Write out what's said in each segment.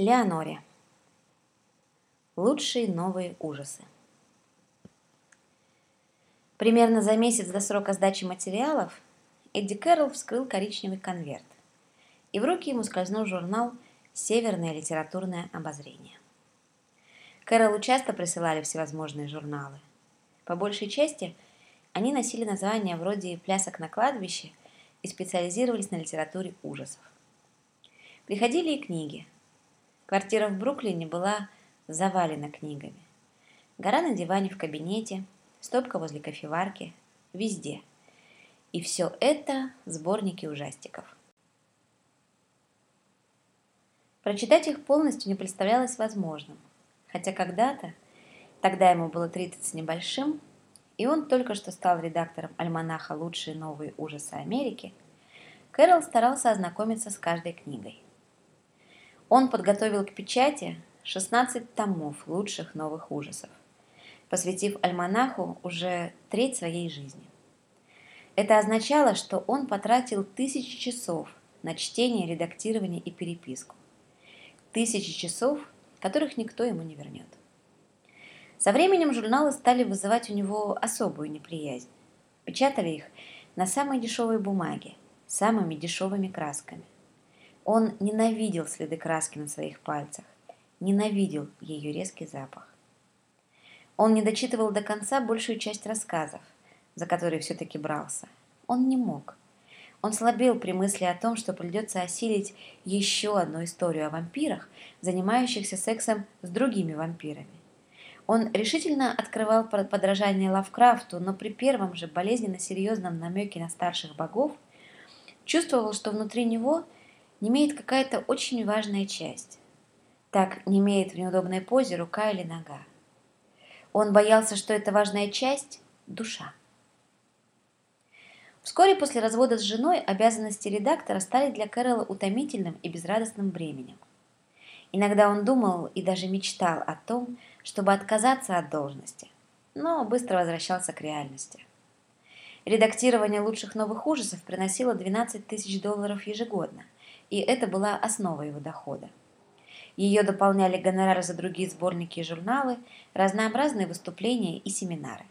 Леоноре. Лучшие новые ужасы. Примерно за месяц до срока сдачи материалов Эдди Кэрролл вскрыл коричневый конверт, и в руки ему скользнул журнал «Северное литературное обозрение». Кэрроллу часто присылали всевозможные журналы. По большей части они носили названия вроде «Плясок на кладбище» и специализировались на литературе ужасов. Приходили и книги. Квартира в Бруклине была завалена книгами. Гора на диване в кабинете, стопка возле кофеварки, везде. И все это сборники ужастиков. Прочитать их полностью не представлялось возможным, хотя когда-то, тогда ему было 30 с небольшим, и он только что стал редактором альманаха «Лучшие новые ужасы Америки», Кэрол старался ознакомиться с каждой книгой. Он подготовил к печати 16 томов лучших новых ужасов, посвятив альманаху уже треть своей жизни. Это означало, что он потратил тысячи часов на чтение, редактирование и переписку. Тысячи часов, которых никто ему не вернет. Со временем журналы стали вызывать у него особую неприязнь. Печатали их на самой дешевой бумаге, самыми дешевыми красками. Он ненавидел следы краски на своих пальцах, ненавидел ее резкий запах. Он не дочитывал до конца большую часть рассказов, за которые все-таки брался. Он не мог. Он слабел при мысли о том, что придется осилить еще одну историю о вампирах, занимающихся сексом с другими вампирами. Он решительно открывал подражание Лавкрафту, но при первом же болезненно серьезном намеке на старших богов чувствовал, что внутри него не имеет какая-то очень важная часть. Так не имеет в неудобной позе рука или нога. Он боялся, что эта важная часть – душа. Вскоре после развода с женой обязанности редактора стали для Кэрола утомительным и безрадостным бременем. Иногда он думал и даже мечтал о том, чтобы отказаться от должности, но быстро возвращался к реальности. Редактирование лучших новых ужасов приносило 12 тысяч долларов ежегодно, и это была основа его дохода. Ее дополняли гонорары за другие сборники и журналы, разнообразные выступления и семинары.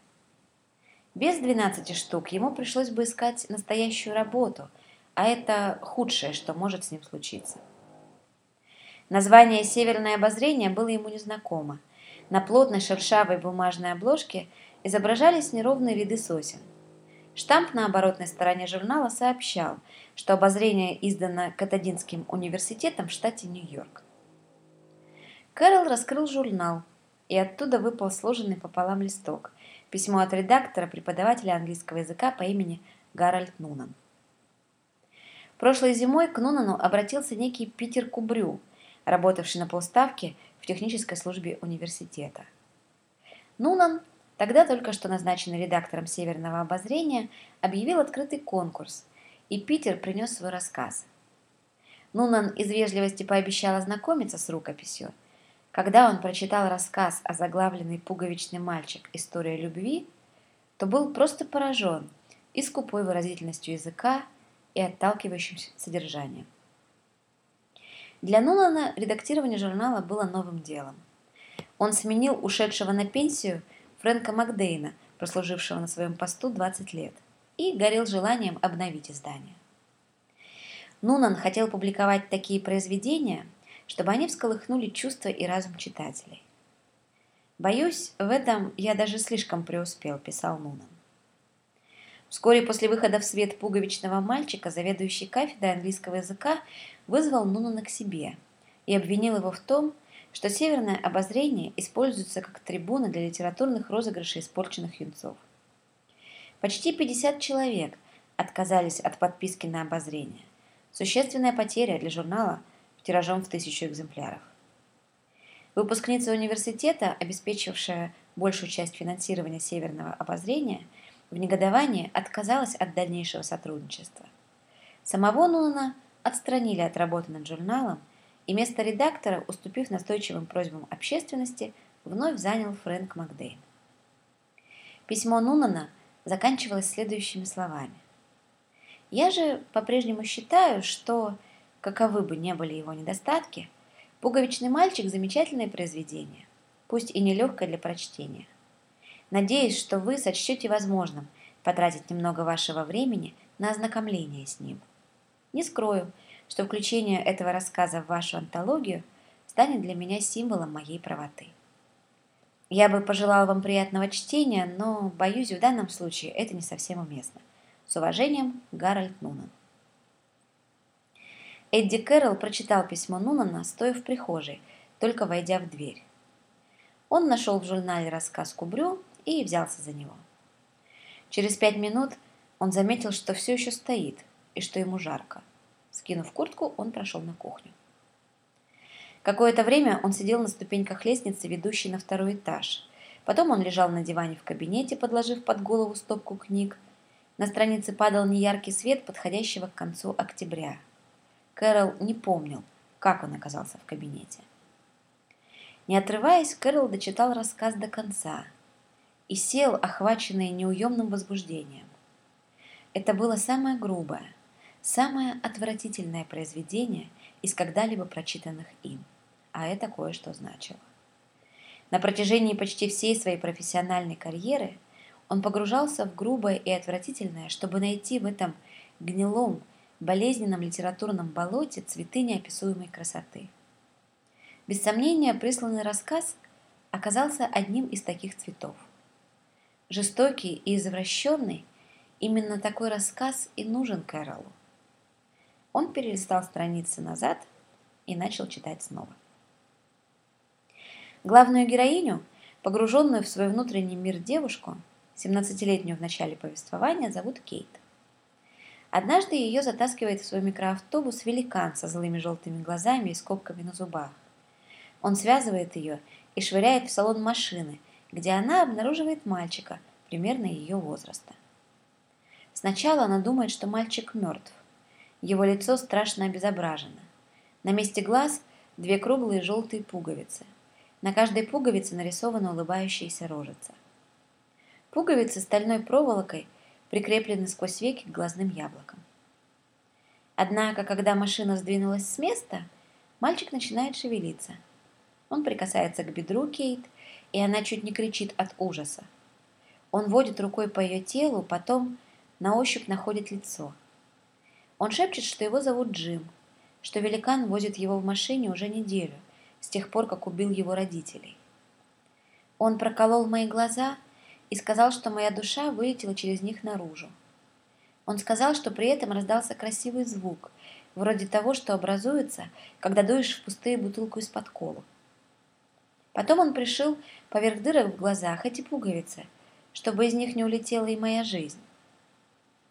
Без 12 штук ему пришлось бы искать настоящую работу, а это худшее, что может с ним случиться. Название «Северное обозрение» было ему незнакомо, на плотной шершавой бумажной обложке изображались неровные ряды сосен. Штамп на оборотной стороне журнала сообщал, что обозрение издано Катадинским университетом в штате Нью-Йорк. Кэрол раскрыл журнал, и оттуда выпал сложенный пополам листок, письмо от редактора, преподавателя английского языка по имени Гарольд Нунан. Прошлой зимой к Нунану обратился некий Питер Кубрю, работавший на полставке в технической службе университета. Нунан, тогда только что назначенный редактором «Северного обозрения», объявил открытый конкурс, и Питер принес свой рассказ. Нунан из вежливости пообещал ознакомиться с рукописью. Когда он прочитал рассказ о заглавленный «Пуговичный мальчик. История любви», то был просто поражен и скупой выразительностью языка, и отталкивающим содержанием. Для Нолана редактирование журнала было новым делом. Он сменил ушедшего на пенсию Фрэнка Макдейна, прослужившего на своем посту 20 лет, и горел желанием обновить издание. Нунан хотел публиковать такие произведения, чтобы они всколыхнули чувства и разум читателей. «Боюсь, в этом я даже слишком преуспел», – писал Нунан. Вскоре после выхода в свет пуговичного мальчика, заведующий кафедрой английского языка вызвал Нунана к себе и обвинил его в том, что «Северное обозрение» используется как трибуна для литературных розыгрышей испорченных юнцов. Почти 50 человек отказались от подписки на обозрение. Существенная потеря для журнала тиражом в тысячу экземпляров. Выпускница университета, обеспечившая большую часть финансирования Северного обозрения, в негодовании отказалась от дальнейшего сотрудничества. Самого Нунана – отстранили от работы над журналом, и место редактора, уступив настойчивым просьбам общественности, вновь занял Фрэнк Макдейн. Письмо Нунана заканчивалось следующими словами. «Я же по-прежнему считаю, что, каковы бы ни были его недостатки, Пуговичный мальчик – замечательное произведение, пусть и нелегкое для прочтения. Надеюсь, что вы сочтете возможным потратить немного вашего времени на ознакомление с ним. Не скрою, что включение этого рассказа в вашу антологию станет для меня символом моей правоты. Я бы пожелал вам приятного чтения, но, боюсь, в данном случае это не совсем уместно. С уважением, Гарольд Нунан. Эдди Кэрролл прочитал письмо Нунана, стоя в прихожей, только войдя в дверь. Он нашел в журнале рассказ Кубрю и взялся за него. Через пять минут он заметил, что все еще стоит и что ему жарко. Скинув куртку, он прошел на кухню. Какое-то время он сидел на ступеньках лестницы, ведущей на второй этаж. Потом он лежал на диване в кабинете, подложив под голову стопку книг. На странице падал неяркий свет подходящего к концу октября. Кэрол не помнил, как он оказался в кабинете. Не отрываясь, Кэрол дочитал рассказ до конца и сел, охваченный неуемным возбуждением. Это было самое грубое, самое отвратительное произведение из когда-либо прочитанных им а это кое-что значило. На протяжении почти всей своей профессиональной карьеры он погружался в грубое и отвратительное, чтобы найти в этом гнилом, болезненном литературном болоте цветы неописуемой красоты. Без сомнения, присланный рассказ оказался одним из таких цветов. Жестокий и извращенный, именно такой рассказ и нужен Кэролу. Он перелистал страницы назад и начал читать снова. Главную героиню, погруженную в свой внутренний мир девушку, 17-летнюю в начале повествования, зовут Кейт. Однажды ее затаскивает в свой микроавтобус великан со злыми желтыми глазами и скобками на зубах. Он связывает ее и швыряет в салон машины, где она обнаруживает мальчика примерно ее возраста. Сначала она думает, что мальчик мертв. Его лицо страшно обезображено. На месте глаз две круглые желтые пуговицы – на каждой пуговице нарисована улыбающаяся рожица. Пуговицы стальной проволокой прикреплены сквозь веки к глазным яблокам. Однако, когда машина сдвинулась с места, мальчик начинает шевелиться. Он прикасается к бедру Кейт, и она чуть не кричит от ужаса. Он водит рукой по ее телу, потом на ощупь находит лицо. Он шепчет, что его зовут Джим, что великан возит его в машине уже неделю, с тех пор, как убил его родителей. Он проколол мои глаза и сказал, что моя душа вылетела через них наружу. Он сказал, что при этом раздался красивый звук, вроде того, что образуется, когда дуешь в пустые бутылку из-под колу. Потом он пришил поверх дырок в глазах эти пуговицы, чтобы из них не улетела и моя жизнь.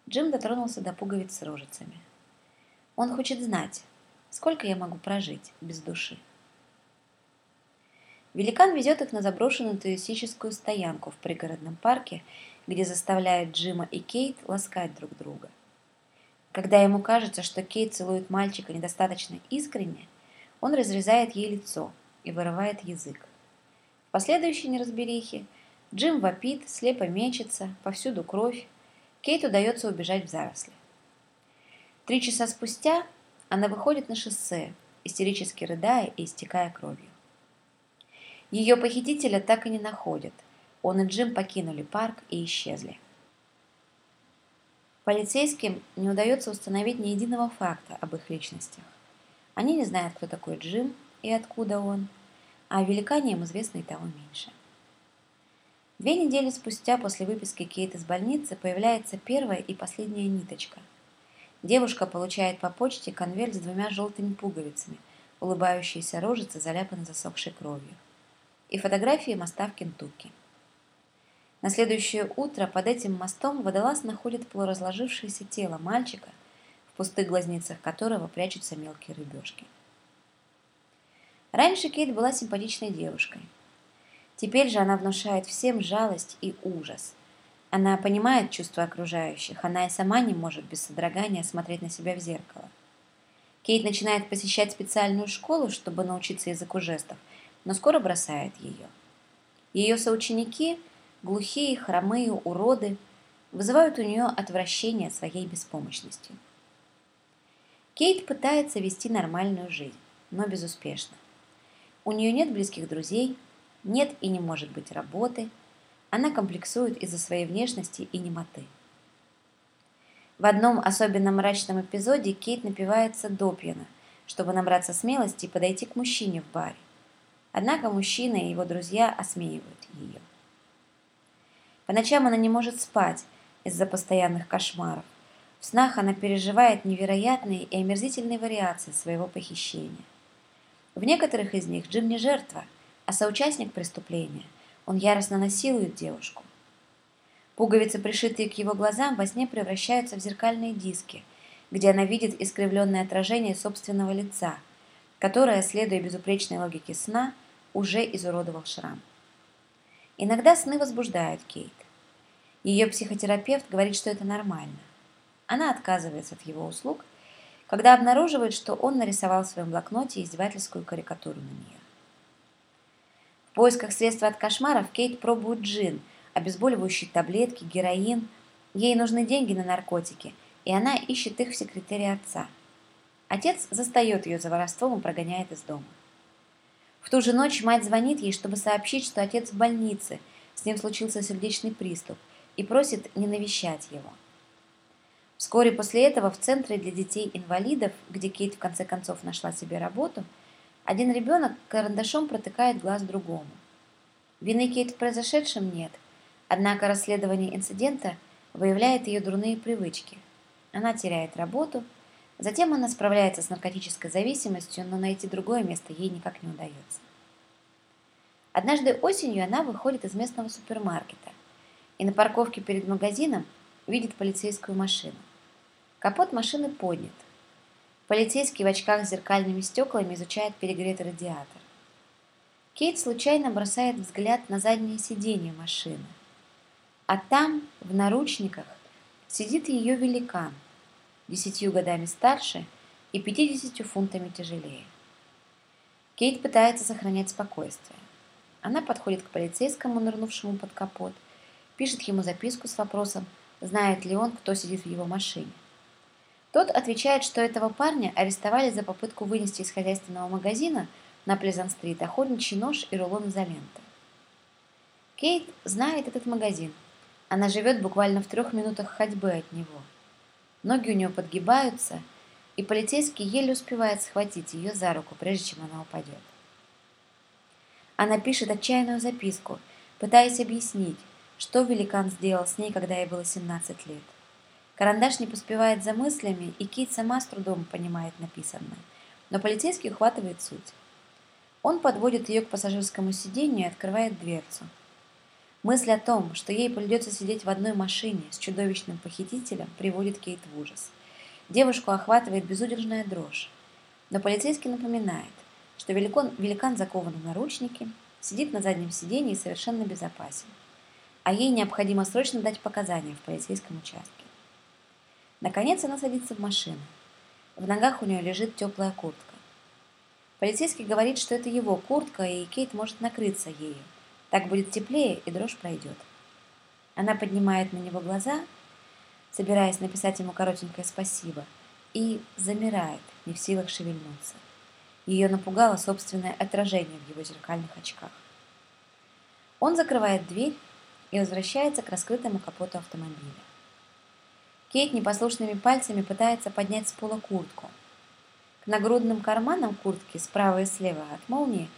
Джим дотронулся до пуговиц с рожицами. Он хочет знать, сколько я могу прожить без души. Великан везет их на заброшенную туристическую стоянку в пригородном парке, где заставляет Джима и Кейт ласкать друг друга. Когда ему кажется, что Кейт целует мальчика недостаточно искренне, он разрезает ей лицо и вырывает язык. В последующей неразберихе Джим вопит, слепо мечется, повсюду кровь. Кейт удается убежать в заросли. Три часа спустя она выходит на шоссе, истерически рыдая и истекая кровью. Ее похитителя так и не находят. Он и Джим покинули парк и исчезли. Полицейским не удается установить ни единого факта об их личностях. Они не знают, кто такой Джим и откуда он, а о великане им известно и того меньше. Две недели спустя после выписки Кейт из больницы появляется первая и последняя ниточка. Девушка получает по почте конверт с двумя желтыми пуговицами, улыбающиеся рожицы заляпаны засохшей кровью и фотографии моста в Кентукки. На следующее утро под этим мостом водолаз находит полуразложившееся тело мальчика, в пустых глазницах которого прячутся мелкие рыбешки. Раньше Кейт была симпатичной девушкой. Теперь же она внушает всем жалость и ужас. Она понимает чувства окружающих, она и сама не может без содрогания смотреть на себя в зеркало. Кейт начинает посещать специальную школу, чтобы научиться языку жестов, но скоро бросает ее. Ее соученики, глухие, хромые, уроды, вызывают у нее отвращение своей беспомощностью. Кейт пытается вести нормальную жизнь, но безуспешно. У нее нет близких друзей, нет и не может быть работы. Она комплексует из-за своей внешности и немоты. В одном особенно мрачном эпизоде Кейт напивается до пьяна, чтобы набраться смелости и подойти к мужчине в баре. Однако мужчина и его друзья осмеивают ее. По ночам она не может спать из-за постоянных кошмаров. В снах она переживает невероятные и омерзительные вариации своего похищения. В некоторых из них Джим не жертва, а соучастник преступления. Он яростно насилует девушку. Пуговицы, пришитые к его глазам, во сне превращаются в зеркальные диски, где она видит искривленное отражение собственного лица, которое, следуя безупречной логике сна, уже изуродовал шрам. Иногда сны возбуждают Кейт. Ее психотерапевт говорит, что это нормально. Она отказывается от его услуг, когда обнаруживает, что он нарисовал в своем блокноте издевательскую карикатуру на нее. Поисках средства от кошмаров Кейт пробует джин, обезболивающие таблетки, героин. Ей нужны деньги на наркотики, и она ищет их в секретаре отца. Отец застает ее за воровством и прогоняет из дома. В ту же ночь мать звонит ей, чтобы сообщить, что отец в больнице, с ним случился сердечный приступ, и просит не навещать его. Вскоре после этого в центре для детей-инвалидов, где Кейт в конце концов нашла себе работу, один ребенок карандашом протыкает глаз другому. Вины Кейт в произошедшем нет, однако расследование инцидента выявляет ее дурные привычки. Она теряет работу, затем она справляется с наркотической зависимостью, но найти другое место ей никак не удается. Однажды осенью она выходит из местного супермаркета и на парковке перед магазином видит полицейскую машину. Капот машины поднят. Полицейский в очках с зеркальными стеклами изучает перегретый радиатор. Кейт случайно бросает взгляд на заднее сиденье машины. А там, в наручниках, сидит ее великан, десятью годами старше и пятидесятью фунтами тяжелее. Кейт пытается сохранять спокойствие. Она подходит к полицейскому, нырнувшему под капот, пишет ему записку с вопросом, знает ли он, кто сидит в его машине. Тот отвечает, что этого парня арестовали за попытку вынести из хозяйственного магазина на Плезан-стрит охотничий нож и рулон изоленты. Кейт знает этот магазин. Она живет буквально в трех минутах ходьбы от него. Ноги у нее подгибаются, и полицейский еле успевает схватить ее за руку, прежде чем она упадет. Она пишет отчаянную записку, пытаясь объяснить, что великан сделал с ней, когда ей было 17 лет. Карандаш не поспевает за мыслями, и Кит сама с трудом понимает написанное. Но полицейский ухватывает суть. Он подводит ее к пассажирскому сиденью и открывает дверцу. Мысль о том, что ей придется сидеть в одной машине с чудовищным похитителем, приводит Кейт в ужас. Девушку охватывает безудержная дрожь. Но полицейский напоминает, что великан, великан закован в наручники, сидит на заднем сиденье и совершенно безопасен. А ей необходимо срочно дать показания в полицейском участке. Наконец она садится в машину. В ногах у нее лежит теплая куртка. Полицейский говорит, что это его куртка, и Кейт может накрыться ею. Так будет теплее, и дрожь пройдет. Она поднимает на него глаза, собираясь написать ему коротенькое спасибо, и замирает, не в силах шевельнуться. Ее напугало собственное отражение в его зеркальных очках. Он закрывает дверь и возвращается к раскрытому капоту автомобиля. Кейт непослушными пальцами пытается поднять с пола куртку. К нагрудным карманам куртки справа и слева от молнии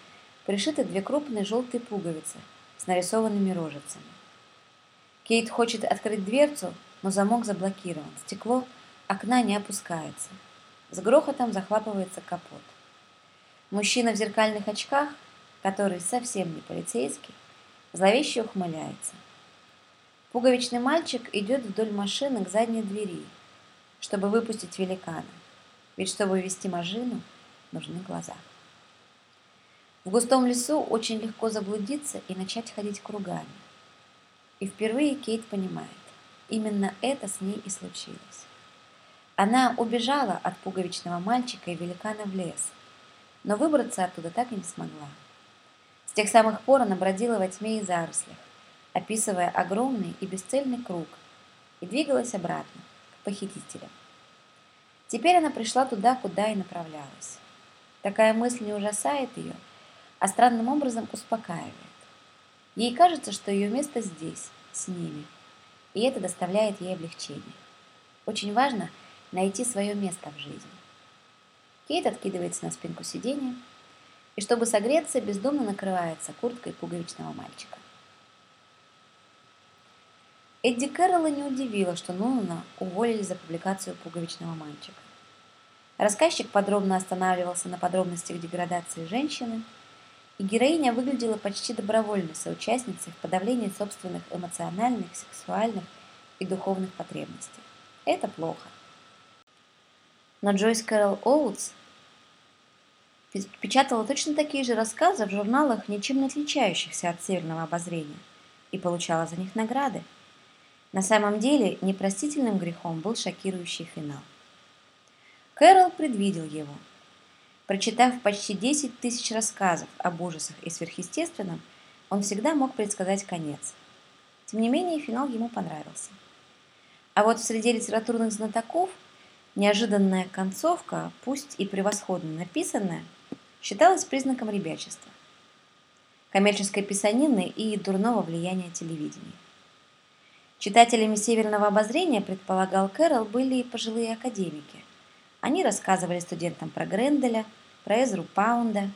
пришиты две крупные желтые пуговицы с нарисованными рожицами. Кейт хочет открыть дверцу, но замок заблокирован. Стекло окна не опускается. С грохотом захлапывается капот. Мужчина в зеркальных очках, который совсем не полицейский, зловеще ухмыляется. Пуговичный мальчик идет вдоль машины к задней двери, чтобы выпустить великана. Ведь чтобы вести машину, нужны глаза. В густом лесу очень легко заблудиться и начать ходить кругами. И впервые Кейт понимает, именно это с ней и случилось. Она убежала от пуговичного мальчика и великана в лес, но выбраться оттуда так и не смогла. С тех самых пор она бродила во тьме и зарослях, описывая огромный и бесцельный круг, и двигалась обратно, к похитителям. Теперь она пришла туда, куда и направлялась. Такая мысль не ужасает ее, а странным образом успокаивает. Ей кажется, что ее место здесь, с ними, и это доставляет ей облегчение. Очень важно найти свое место в жизни. Кейт откидывается на спинку сиденья и, чтобы согреться, бездумно накрывается курткой пуговичного мальчика. Эдди Кэрролла не удивило, что Нунана уволили за публикацию пуговичного мальчика. Рассказчик подробно останавливался на подробностях деградации женщины, и героиня выглядела почти добровольной соучастницей в подавлении собственных эмоциональных, сексуальных и духовных потребностей. Это плохо. Но Джойс Кэрол Оутс печатала точно такие же рассказы в журналах, ничем не отличающихся от северного обозрения, и получала за них награды. На самом деле непростительным грехом был шокирующий финал. Кэрол предвидел его. Прочитав почти 10 тысяч рассказов об ужасах и сверхъестественном, он всегда мог предсказать конец. Тем не менее, финал ему понравился. А вот в среде литературных знатоков неожиданная концовка, пусть и превосходно написанная, считалась признаком ребячества, коммерческой писанины и дурного влияния телевидения. Читателями «Северного обозрения», предполагал Кэрол, были и пожилые академики. Они рассказывали студентам про Гренделя, про Эзру Паунда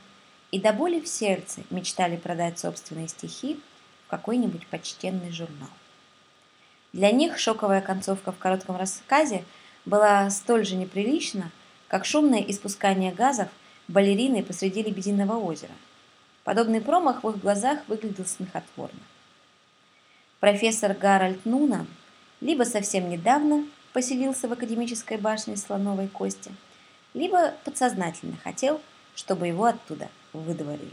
и до боли в сердце мечтали продать собственные стихи в какой-нибудь почтенный журнал. Для них шоковая концовка в коротком рассказе была столь же неприлична, как шумное испускание газов балерины посреди Лебединого озера. Подобный промах в их глазах выглядел смехотворно профессор Гарольд Нуна либо совсем недавно поселился в академической башне Слоновой Кости, либо подсознательно хотел, чтобы его оттуда выдворили.